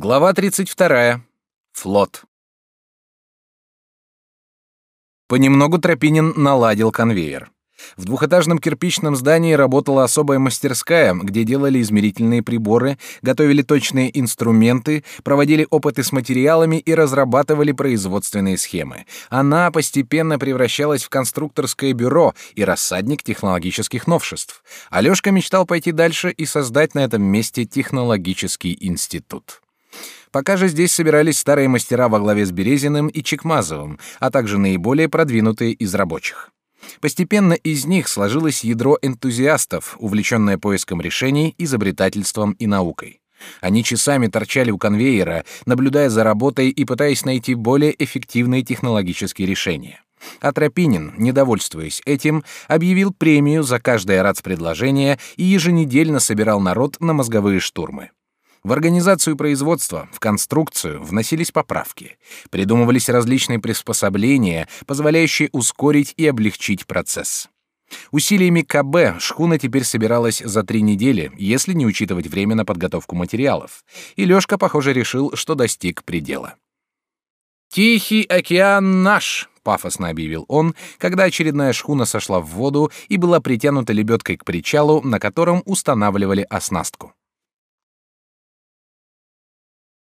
Глава 32. Флот. Понемногу Тропинин наладил конвейер. В двухэтажном кирпичном здании работала особая мастерская, где делали измерительные приборы, готовили точные инструменты, проводили опыты с материалами и разрабатывали производственные схемы. Она постепенно превращалась в конструкторское бюро и рассадник технологических новшеств. Алёшка мечтал пойти дальше и создать на этом месте технологический институт. Пока же здесь собирались старые мастера во главе с Березиным и Чекмазовым, а также наиболее продвинутые из рабочих. Постепенно из них сложилось ядро энтузиастов, увлеченное поиском решений, изобретательством и наукой. Они часами торчали у конвейера, наблюдая за работой и пытаясь найти более эффективные технологические решения. А Тропинин, недовольствуясь этим, объявил премию за каждое РАЦ-предложение и еженедельно собирал народ на мозговые штурмы. В организацию производства, в конструкцию вносились поправки, придумывались различные приспособления, позволяющие ускорить и облегчить процесс. Усилиями КБ шхуна теперь собиралась за три недели, если не учитывать время на подготовку материалов, и Лёшка, похоже, решил, что достиг предела. «Тихий океан наш!» — пафосно объявил он, когда очередная шхуна сошла в воду и была притянута лебедкой к причалу, на котором устанавливали оснастку.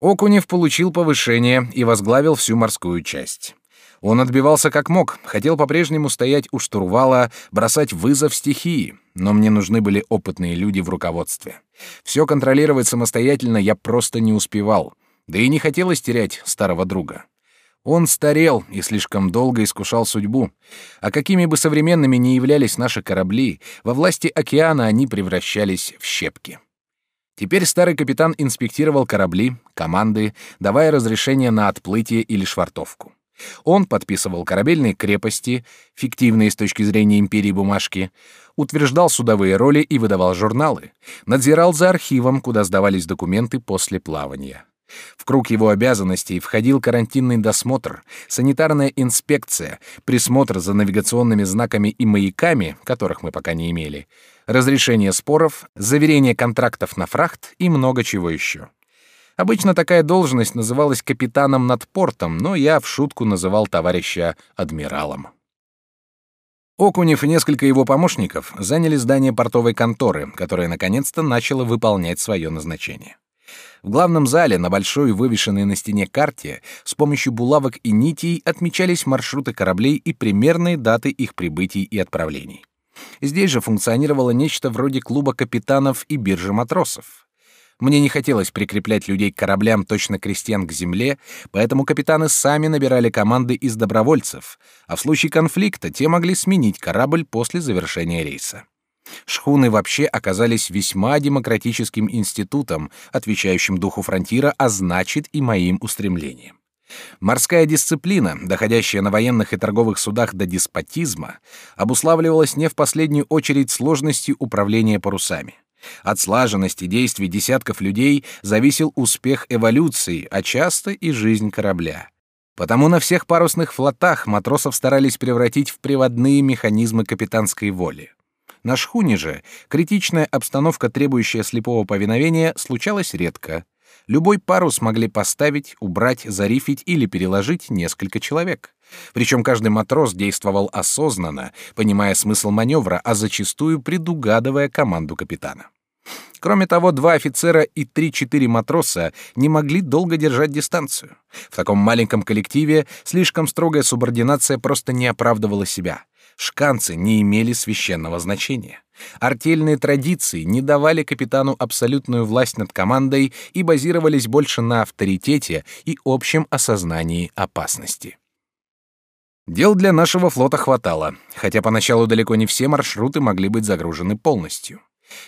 Окунев получил повышение и возглавил всю морскую часть. Он отбивался как мог, хотел по-прежнему стоять у штурвала, бросать вызов стихии, но мне нужны были опытные люди в руководстве. Все контролировать самостоятельно я просто не успевал, да и не хотелось терять старого друга. Он старел и слишком долго искушал судьбу, а какими бы современными ни являлись наши корабли, во власти океана они превращались в щепки. Теперь старый капитан инспектировал корабли, команды, давая разрешение на отплытие или швартовку. Он подписывал корабельные крепости, фиктивные с точки зрения империи бумажки, утверждал судовые роли и выдавал журналы, надзирал за архивом, куда сдавались документы после плавания. В круг его обязанностей входил карантинный досмотр, санитарная инспекция, присмотр за навигационными знаками и маяками, которых мы пока не имели, разрешение споров, заверение контрактов на фрахт и много чего еще. Обычно такая должность называлась капитаном над портом, но я в шутку называл товарища адмиралом. Окунев и несколько его помощников заняли здание портовой конторы, которая наконец-то начала выполнять свое назначение. В главном зале на большой вывешенной на стене карте с помощью булавок и нитей отмечались маршруты кораблей и примерные даты их прибытий и отправлений. Здесь же функционировало нечто вроде клуба капитанов и биржи матросов. Мне не хотелось прикреплять людей к кораблям точно крестьян к земле, поэтому капитаны сами набирали команды из добровольцев, а в случае конфликта те могли сменить корабль после завершения рейса. Шхуны вообще оказались весьма демократическим институтом, отвечающим духу фронтира, а значит и моим устремлениям. Морская дисциплина, доходящая на военных и торговых судах до деспотизма, обуславливалась не в последнюю очередь сложностью управления парусами. От слаженности действий десятков людей зависел успех эволюции, а часто и жизнь корабля. Потому на всех парусных флотах матросов старались превратить в приводные механизмы капитанской воли. На шхуне же критичная обстановка, требующая слепого повиновения, случалась редко. Любой парус могли поставить, убрать, зарифить или переложить несколько человек. Причем каждый матрос действовал осознанно, понимая смысл маневра, а зачастую предугадывая команду капитана. Кроме того, два офицера и три-четыре матроса не могли долго держать дистанцию. В таком маленьком коллективе слишком строгая субординация просто не оправдывала себя. Шканцы не имели священного значения. Артельные традиции не давали капитану абсолютную власть над командой и базировались больше на авторитете и общем осознании опасности. Дел для нашего флота хватало, хотя поначалу далеко не все маршруты могли быть загружены полностью.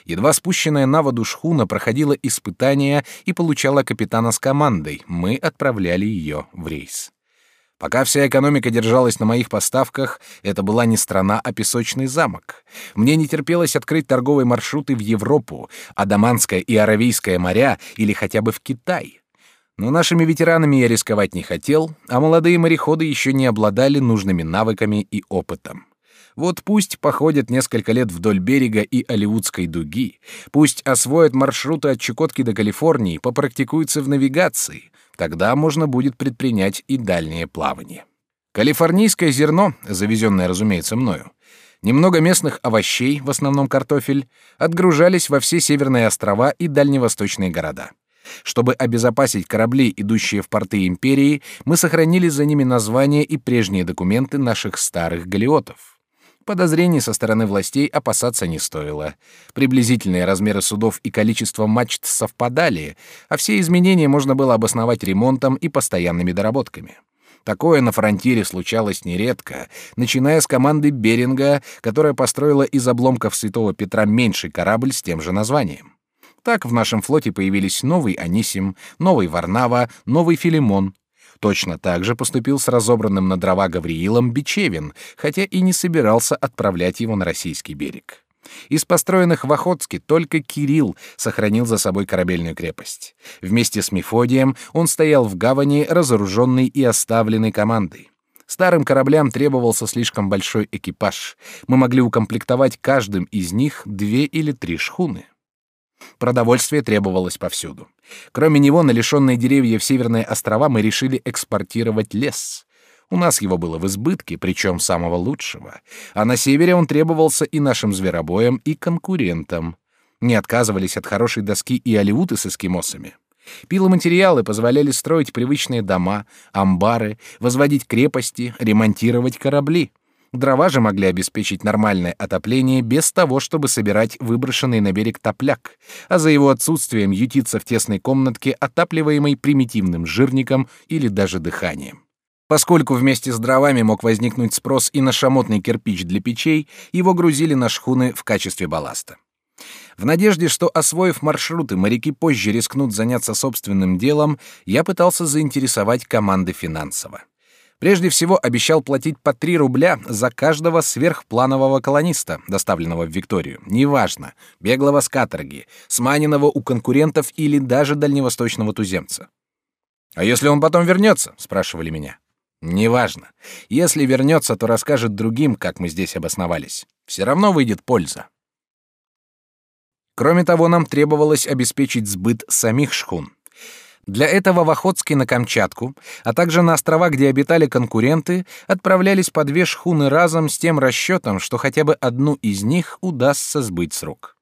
Едва спущенная на воду шхуна проходила испытания и получала капитана с командой, мы отправляли ее в рейс. Пока вся экономика держалась на моих поставках, это была не страна, а песочный замок. Мне не терпелось открыть торговые маршруты в Европу, Адаманское и Аравийское моря или хотя бы в Китай. Но нашими ветеранами я рисковать не хотел, а молодые мореходы еще не обладали нужными навыками и опытом. Вот пусть походят несколько лет вдоль берега и Оливудской дуги, пусть освоят маршруты от Чукотки до Калифорнии, попрактикуются в навигации, тогда можно будет предпринять и дальнее плавание. Калифорнийское зерно, завезенное, разумеется, мною, немного местных овощей, в основном картофель, отгружались во все северные острова и дальневосточные города. Чтобы обезопасить корабли, идущие в порты империи, мы сохранили за ними названия и прежние документы наших старых галеотов. Подозрений со стороны властей опасаться не стоило. Приблизительные размеры судов и количество мачт совпадали, а все изменения можно было обосновать ремонтом и постоянными доработками. Такое на фронтире случалось нередко, начиная с команды Беринга, которая построила из обломков Святого Петра меньший корабль с тем же названием. Так в нашем флоте появились новый Анисим, новый Варнава, новый Филимон. Точно так же поступил с разобранным на дрова Гавриилом Бичевин, хотя и не собирался отправлять его на российский берег. Из построенных в Охотске только Кирилл сохранил за собой корабельную крепость. Вместе с Мефодием он стоял в гавани, разоруженный и оставленный командой. Старым кораблям требовался слишком большой экипаж. Мы могли укомплектовать каждым из них две или три шхуны. Продовольствие требовалось повсюду. Кроме него, на лишенные деревьев северные острова мы решили экспортировать лес. У нас его было в избытке, причем самого лучшего. А на севере он требовался и нашим зверобоям, и конкурентам. Не отказывались от хорошей доски и оливуты с эскимосами. Пиломатериалы позволяли строить привычные дома, амбары, возводить крепости, ремонтировать корабли. Дрова же могли обеспечить нормальное отопление без того, чтобы собирать выброшенный на берег топляк, а за его отсутствием ютиться в тесной комнатке, отапливаемой примитивным жирником или даже дыханием. Поскольку вместе с дровами мог возникнуть спрос и на шамотный кирпич для печей, его грузили на шхуны в качестве балласта. В надежде, что, освоив маршруты, моряки позже рискнут заняться собственным делом, я пытался заинтересовать команды финансово. Прежде всего обещал платить по 3 рубля за каждого сверхпланового колониста, доставленного в Викторию. Неважно, беглого с каторги, сманенного у конкурентов или даже дальневосточного туземца. «А если он потом вернется?» — спрашивали меня. «Неважно. Если вернется, то расскажет другим, как мы здесь обосновались. Все равно выйдет польза». Кроме того, нам требовалось обеспечить сбыт самих шхун. Для этого в Охотске на Камчатку, а также на острова, где обитали конкуренты, отправлялись по две шхуны разом с тем расчетом, что хотя бы одну из них удастся сбыть с рук.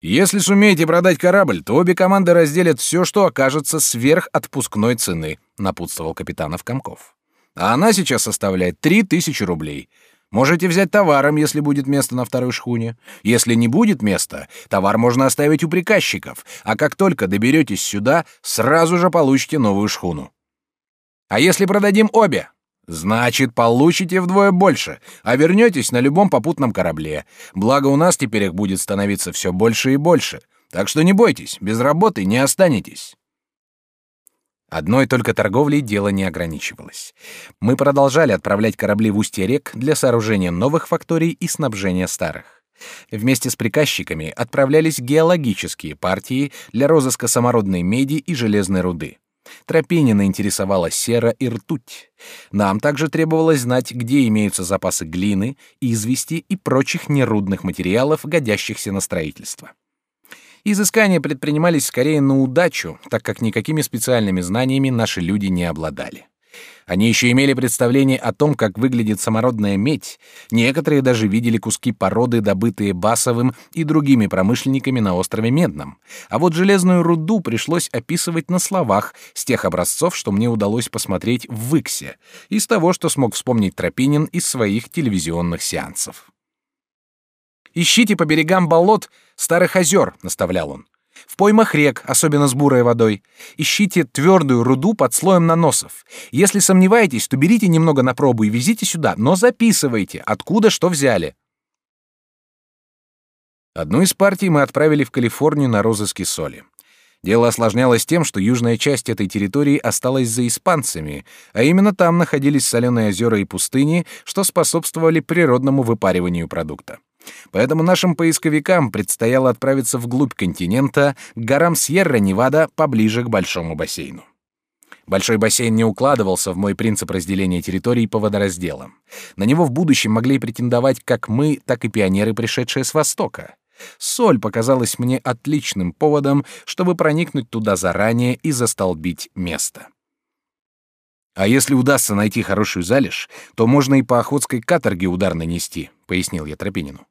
Если сумеете продать корабль, то обе команды разделят все, что окажется сверх отпускной цены, напутствовал капитанов Комков. А она сейчас составляет три тысячи рублей. Можете взять товаром, если будет место на второй шхуне. Если не будет места, товар можно оставить у приказчиков, а как только доберетесь сюда, сразу же получите новую шхуну. А если продадим обе? Значит, получите вдвое больше, а вернетесь на любом попутном корабле. Благо у нас теперь их будет становиться все больше и больше. Так что не бойтесь, без работы не останетесь. Одной только торговлей дело не ограничивалось. Мы продолжали отправлять корабли в устье рек для сооружения новых факторий и снабжения старых. Вместе с приказчиками отправлялись геологические партии для розыска самородной меди и железной руды. Тропинина интересовала сера и ртуть. Нам также требовалось знать, где имеются запасы глины, извести и прочих нерудных материалов, годящихся на строительство. Изыскания предпринимались скорее на удачу, так как никакими специальными знаниями наши люди не обладали. Они еще имели представление о том, как выглядит самородная медь. Некоторые даже видели куски породы, добытые Басовым и другими промышленниками на острове Медном. А вот железную руду пришлось описывать на словах с тех образцов, что мне удалось посмотреть в Выксе, из того, что смог вспомнить Тропинин из своих телевизионных сеансов. Ищите по берегам болот старых озер, наставлял он. В поймах рек, особенно с бурой водой, ищите твердую руду под слоем наносов. Если сомневаетесь, то берите немного на пробу и везите сюда, но записывайте, откуда что взяли. Одну из партий мы отправили в Калифорнию на розыски соли. Дело осложнялось тем, что южная часть этой территории осталась за испанцами, а именно там находились соленые озера и пустыни, что способствовали природному выпариванию продукта. Поэтому нашим поисковикам предстояло отправиться вглубь континента, к горам Сьерра-Невада, поближе к большому бассейну. Большой бассейн не укладывался в мой принцип разделения территорий по водоразделам. На него в будущем могли претендовать как мы, так и пионеры, пришедшие с Востока. Соль показалась мне отличным поводом, чтобы проникнуть туда заранее и застолбить место. А если удастся найти хорошую залежь, то можно и по охотской каторге удар нанести, пояснил я Тропинину.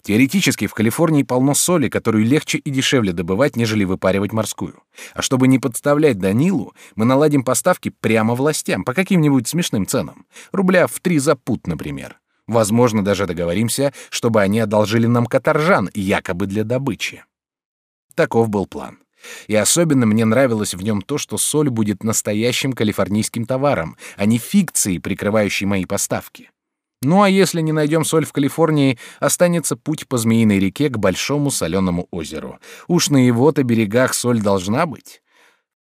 Теоретически в Калифорнии полно соли, которую легче и дешевле добывать, нежели выпаривать морскую. А чтобы не подставлять Данилу, мы наладим поставки прямо властям по каким-нибудь смешным ценам. Рубля в три за пут, например. Возможно, даже договоримся, чтобы они одолжили нам каторжан, якобы для добычи. Таков был план. И особенно мне нравилось в нем то, что соль будет настоящим калифорнийским товаром, а не фикцией, прикрывающей мои поставки. Ну а если не найдем соль в Калифорнии, останется путь по Змеиной реке к Большому соленому озеру. Уж на его-то берегах соль должна быть.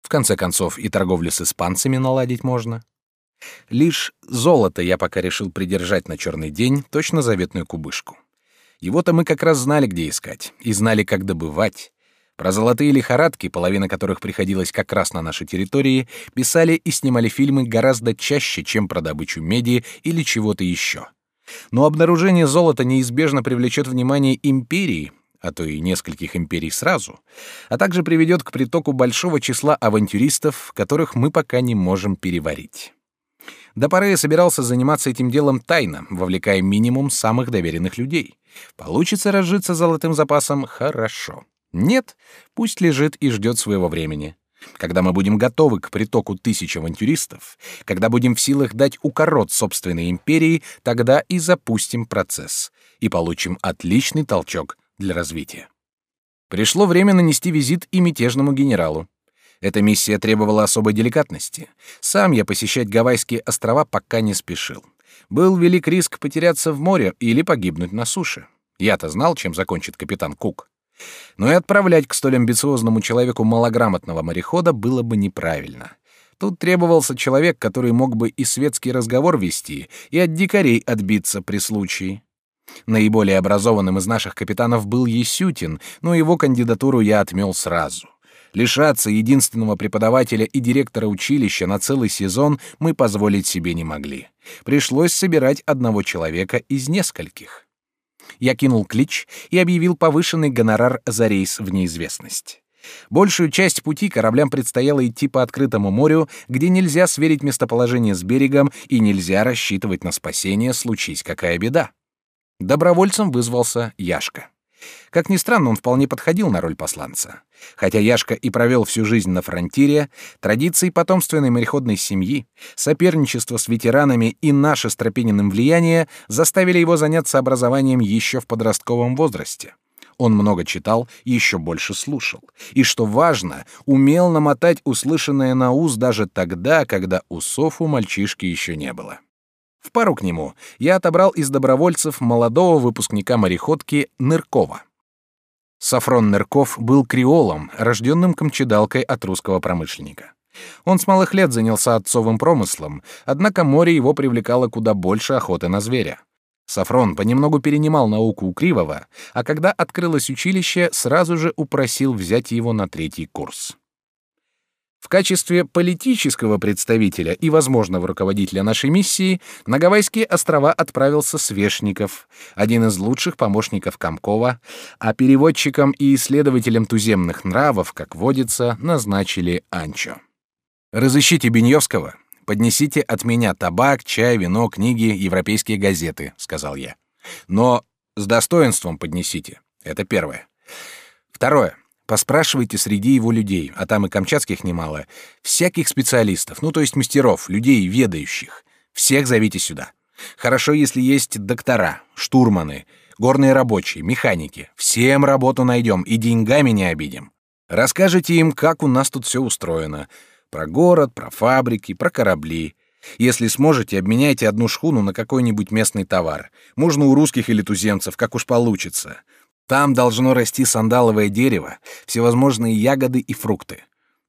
В конце концов, и торговлю с испанцами наладить можно. Лишь золото я пока решил придержать на черный день, точно заветную кубышку. Его-то мы как раз знали, где искать, и знали, как добывать. Про золотые лихорадки, половина которых приходилась как раз на нашей территории, писали и снимали фильмы гораздо чаще, чем про добычу меди или чего-то еще. Но обнаружение золота неизбежно привлечет внимание империи, а то и нескольких империй сразу, а также приведет к притоку большого числа авантюристов, которых мы пока не можем переварить. До поры я собирался заниматься этим делом тайно, вовлекая минимум самых доверенных людей. Получится разжиться золотым запасом — хорошо. Нет, пусть лежит и ждет своего времени. Когда мы будем готовы к притоку тысяч авантюристов, когда будем в силах дать укорот собственной империи, тогда и запустим процесс и получим отличный толчок для развития. Пришло время нанести визит и мятежному генералу. Эта миссия требовала особой деликатности. Сам я посещать Гавайские острова пока не спешил. Был велик риск потеряться в море или погибнуть на суше. Я-то знал, чем закончит капитан Кук. Но и отправлять к столь амбициозному человеку малограмотного морехода было бы неправильно. Тут требовался человек, который мог бы и светский разговор вести, и от дикарей отбиться при случае. Наиболее образованным из наших капитанов был Есютин, но его кандидатуру я отмел сразу. Лишаться единственного преподавателя и директора училища на целый сезон мы позволить себе не могли. Пришлось собирать одного человека из нескольких. Я кинул клич и объявил повышенный гонорар за рейс в неизвестность. Большую часть пути кораблям предстояло идти по открытому морю, где нельзя сверить местоположение с берегом и нельзя рассчитывать на спасение, случись какая беда. Добровольцем вызвался Яшка. Как ни странно, он вполне подходил на роль посланца. Хотя Яшка и провел всю жизнь на фронтире, традиции потомственной мореходной семьи, соперничество с ветеранами и наше с Тропининым влияние заставили его заняться образованием еще в подростковом возрасте. Он много читал, еще больше слушал. И, что важно, умел намотать услышанное на уз даже тогда, когда усов у мальчишки еще не было. В пару к нему я отобрал из добровольцев молодого выпускника мореходки Ныркова. Сафрон Нырков был креолом, рожденным камчедалкой от русского промышленника. Он с малых лет занялся отцовым промыслом, однако море его привлекало куда больше охоты на зверя. Сафрон понемногу перенимал науку у Кривого, а когда открылось училище, сразу же упросил взять его на третий курс. В качестве политического представителя и возможного руководителя нашей миссии на Гавайские острова отправился Свешников, один из лучших помощников Комкова, а переводчиком и исследователем туземных нравов, как водится, назначили Анчо. «Разыщите Беньевского, поднесите от меня табак, чай, вино, книги, европейские газеты», — сказал я. «Но с достоинством поднесите. Это первое. Второе. Поспрашивайте среди его людей, а там и камчатских немало, всяких специалистов, ну то есть мастеров, людей ведающих. Всех зовите сюда. Хорошо, если есть доктора, штурманы, горные рабочие, механики. Всем работу найдем и деньгами не обидим. Расскажите им, как у нас тут все устроено. Про город, про фабрики, про корабли. Если сможете, обменяйте одну шхуну на какой-нибудь местный товар. Можно у русских или туземцев, как уж получится. Там должно расти сандаловое дерево, всевозможные ягоды и фрукты.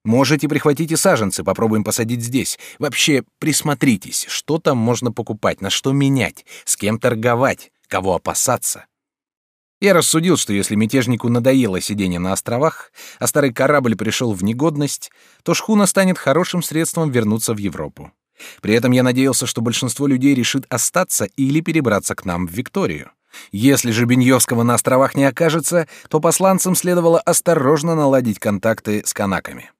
Можете прихватить и саженцы, попробуем посадить здесь. Вообще, присмотритесь, что там можно покупать, на что менять, с кем торговать, кого опасаться. Я рассудил, что если мятежнику надоело сидение на островах, а старый корабль пришел в негодность, то шхуна станет хорошим средством вернуться в Европу. При этом я надеялся, что большинство людей решит остаться или перебраться к нам в Викторию. Если же Беньевского на островах не окажется, то посланцам следовало осторожно наладить контакты с канаками.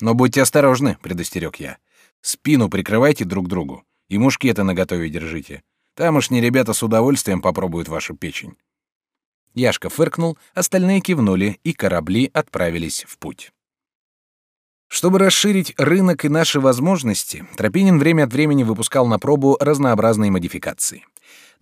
Но будьте осторожны, предостерег я. Спину прикрывайте друг другу и мушкеты наготове держите. Тамошние ребята с удовольствием попробуют вашу печень. Яшка фыркнул, остальные кивнули, и корабли отправились в путь. Чтобы расширить рынок и наши возможности, Тропинин время от времени выпускал на пробу разнообразные модификации.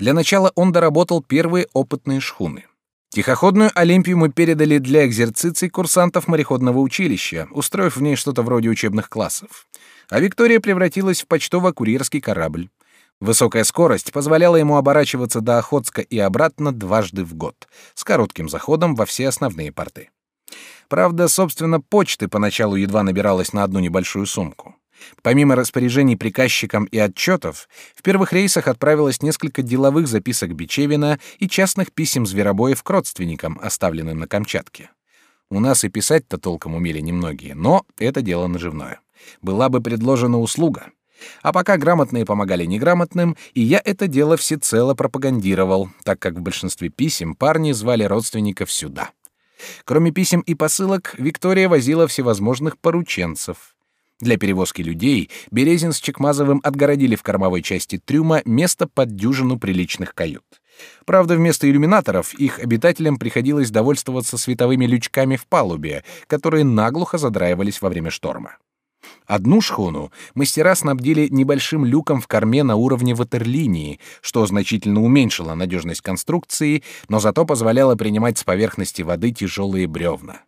Для начала он доработал первые опытные шхуны. Тихоходную Олимпию мы передали для экзерциций курсантов мореходного училища, устроив в ней что-то вроде учебных классов. А Виктория превратилась в почтово-курьерский корабль. Высокая скорость позволяла ему оборачиваться до Охотска и обратно дважды в год, с коротким заходом во все основные порты. Правда, собственно, почты поначалу едва набиралось на одну небольшую сумку. Помимо распоряжений приказчикам и отчетов, в первых рейсах отправилось несколько деловых записок Бичевина и частных писем зверобоев к родственникам, оставленным на Камчатке. У нас и писать-то толком умели немногие, но это дело наживное. Была бы предложена услуга. А пока грамотные помогали неграмотным, и я это дело всецело пропагандировал, так как в большинстве писем парни звали родственников сюда. Кроме писем и посылок, Виктория возила всевозможных порученцев. Для перевозки людей Березин с Чекмазовым отгородили в кормовой части трюма место под дюжину приличных кают. Правда, вместо иллюминаторов их обитателям приходилось довольствоваться световыми лючками в палубе, которые наглухо задраивались во время шторма. Одну шхуну мастера снабдили небольшим люком в корме на уровне ватерлинии, что значительно уменьшило надежность конструкции, но зато позволяло принимать с поверхности воды тяжелые бревна.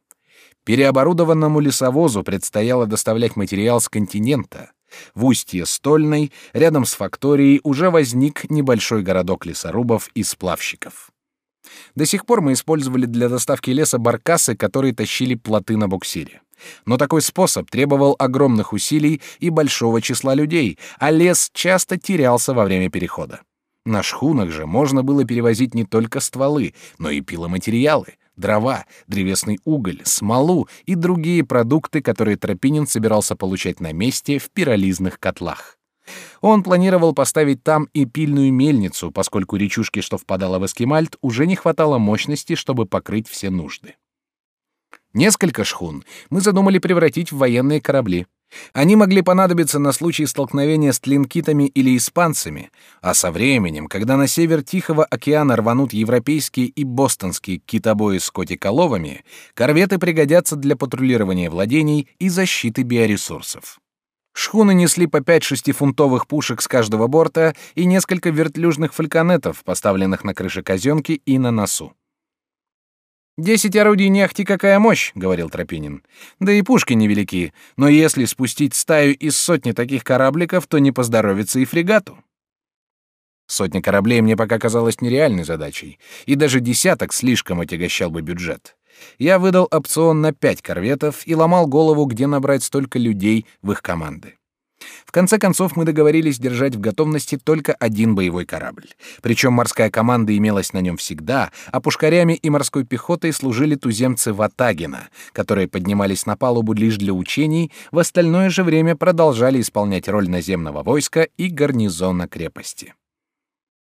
Переоборудованному лесовозу предстояло доставлять материал с континента. В устье Стольной, рядом с факторией, уже возник небольшой городок лесорубов и сплавщиков. До сих пор мы использовали для доставки леса баркасы, которые тащили плоты на буксире. Но такой способ требовал огромных усилий и большого числа людей, а лес часто терялся во время перехода. На шхунах же можно было перевозить не только стволы, но и пиломатериалы, дрова, древесный уголь, смолу и другие продукты, которые Тропинин собирался получать на месте в пиролизных котлах. Он планировал поставить там и пильную мельницу, поскольку речушки, что впадала в Эскимальт, уже не хватало мощности, чтобы покрыть все нужды. Несколько шхун мы задумали превратить в военные корабли. Они могли понадобиться на случай столкновения с тлинкитами или испанцами, а со временем, когда на север Тихого океана рванут европейские и бостонские китобои с котиколовами, корветы пригодятся для патрулирования владений и защиты биоресурсов. Шхуны несли по пять шестифунтовых пушек с каждого борта и несколько вертлюжных фальконетов, поставленных на крыше казенки и на носу. «Десять орудий не ахти какая мощь», — говорил Тропинин. «Да и пушки невелики, но если спустить стаю из сотни таких корабликов, то не поздоровится и фрегату». Сотня кораблей мне пока казалась нереальной задачей, и даже десяток слишком отягощал бы бюджет. Я выдал опцион на пять корветов и ломал голову, где набрать столько людей в их команды. В конце концов мы договорились держать в готовности только один боевой корабль. Причем морская команда имелась на нем всегда, а пушкарями и морской пехотой служили туземцы Ватагина, которые поднимались на палубу лишь для учений, в остальное же время продолжали исполнять роль наземного войска и гарнизона крепости.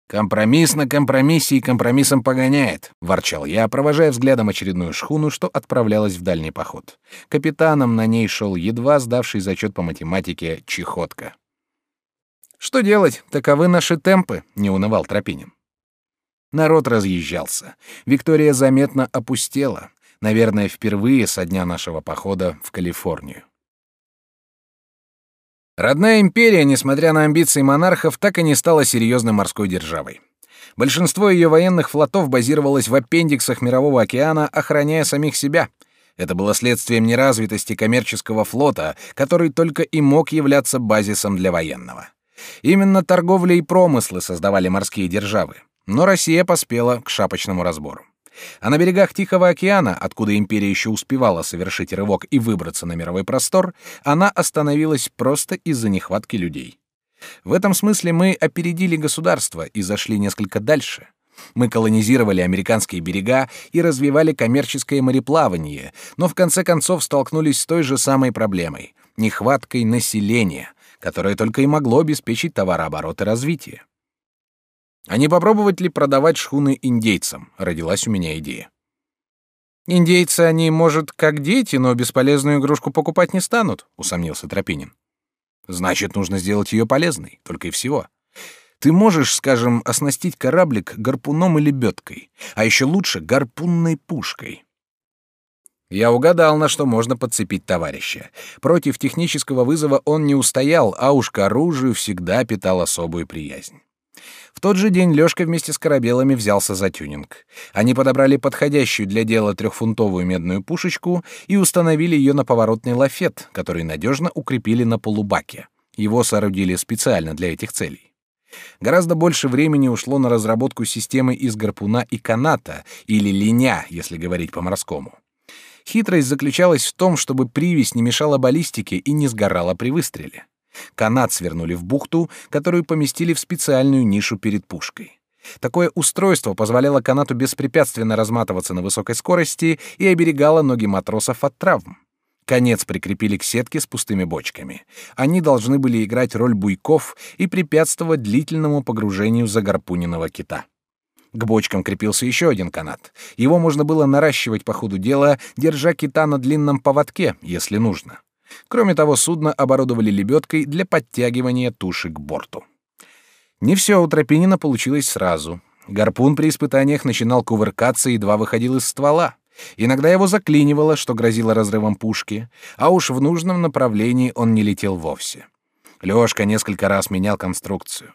«Компромисс на компромиссе и компромиссом погоняет», — ворчал я, провожая взглядом очередную шхуну, что отправлялась в дальний поход. Капитаном на ней шел едва сдавший зачет по математике Чехотка. «Что делать? Таковы наши темпы», — не унывал Тропинин. Народ разъезжался. Виктория заметно опустела. Наверное, впервые со дня нашего похода в Калифорнию. Родная империя, несмотря на амбиции монархов, так и не стала серьезной морской державой. Большинство ее военных флотов базировалось в аппендиксах Мирового океана, охраняя самих себя. Это было следствием неразвитости коммерческого флота, который только и мог являться базисом для военного. Именно торговля и промыслы создавали морские державы. Но Россия поспела к шапочному разбору. А на берегах Тихого океана, откуда империя еще успевала совершить рывок и выбраться на мировой простор, она остановилась просто из-за нехватки людей. В этом смысле мы опередили государство и зашли несколько дальше. Мы колонизировали американские берега и развивали коммерческое мореплавание, но в конце концов столкнулись с той же самой проблемой — нехваткой населения, которое только и могло обеспечить товарооборот и развитие. А не попробовать ли продавать шхуны индейцам? Родилась у меня идея. Индейцы они, может, как дети, но бесполезную игрушку покупать не станут, усомнился Тропинин. Значит, нужно сделать ее полезной, только и всего. Ты можешь, скажем, оснастить кораблик гарпуном или лебедкой, а еще лучше гарпунной пушкой. Я угадал, на что можно подцепить товарища. Против технического вызова он не устоял, а уж к оружию всегда питал особую приязнь. В тот же день Лёшка вместе с корабелами взялся за тюнинг. Они подобрали подходящую для дела трехфунтовую медную пушечку и установили ее на поворотный лафет, который надежно укрепили на полубаке. Его соорудили специально для этих целей. Гораздо больше времени ушло на разработку системы из гарпуна и каната, или линя, если говорить по-морскому. Хитрость заключалась в том, чтобы привязь не мешала баллистике и не сгорала при выстреле. Канат свернули в бухту, которую поместили в специальную нишу перед пушкой. Такое устройство позволяло канату беспрепятственно разматываться на высокой скорости и оберегало ноги матросов от травм. Конец прикрепили к сетке с пустыми бочками. Они должны были играть роль буйков и препятствовать длительному погружению загорпуненного кита. К бочкам крепился еще один канат. Его можно было наращивать по ходу дела, держа кита на длинном поводке, если нужно. Кроме того, судно оборудовали лебедкой для подтягивания туши к борту. Не все у Тропинина получилось сразу. Гарпун при испытаниях начинал кувыркаться и едва выходил из ствола. Иногда его заклинивало, что грозило разрывом пушки, а уж в нужном направлении он не летел вовсе. Лёшка несколько раз менял конструкцию.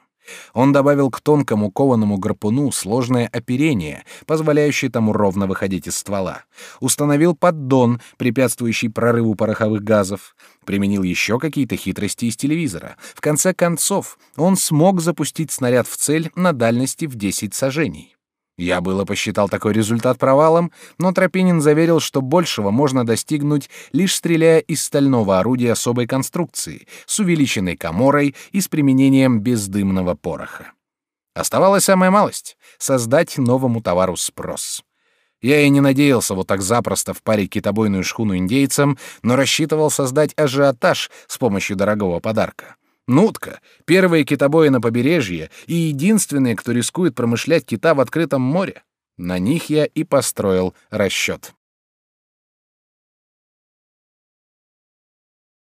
Он добавил к тонкому кованому гарпуну сложное оперение, позволяющее тому ровно выходить из ствола. Установил поддон, препятствующий прорыву пороховых газов. Применил еще какие-то хитрости из телевизора. В конце концов, он смог запустить снаряд в цель на дальности в 10 сажений. Я было посчитал такой результат провалом, но Тропинин заверил, что большего можно достигнуть, лишь стреляя из стального орудия особой конструкции, с увеличенной коморой и с применением бездымного пороха. Оставалась самая малость — создать новому товару спрос. Я и не надеялся вот так запросто впарить китобойную шхуну индейцам, но рассчитывал создать ажиотаж с помощью дорогого подарка. Нутка — первые китобои на побережье и единственные, кто рискует промышлять кита в открытом море. На них я и построил расчет.